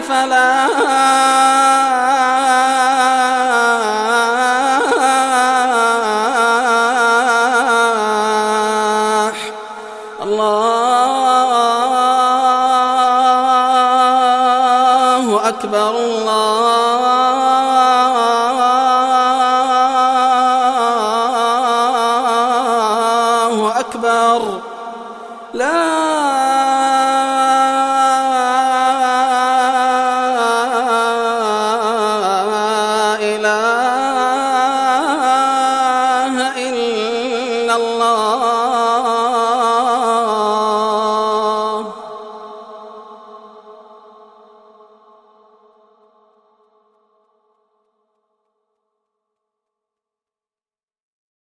فلا الله أكبر الله أكبر لا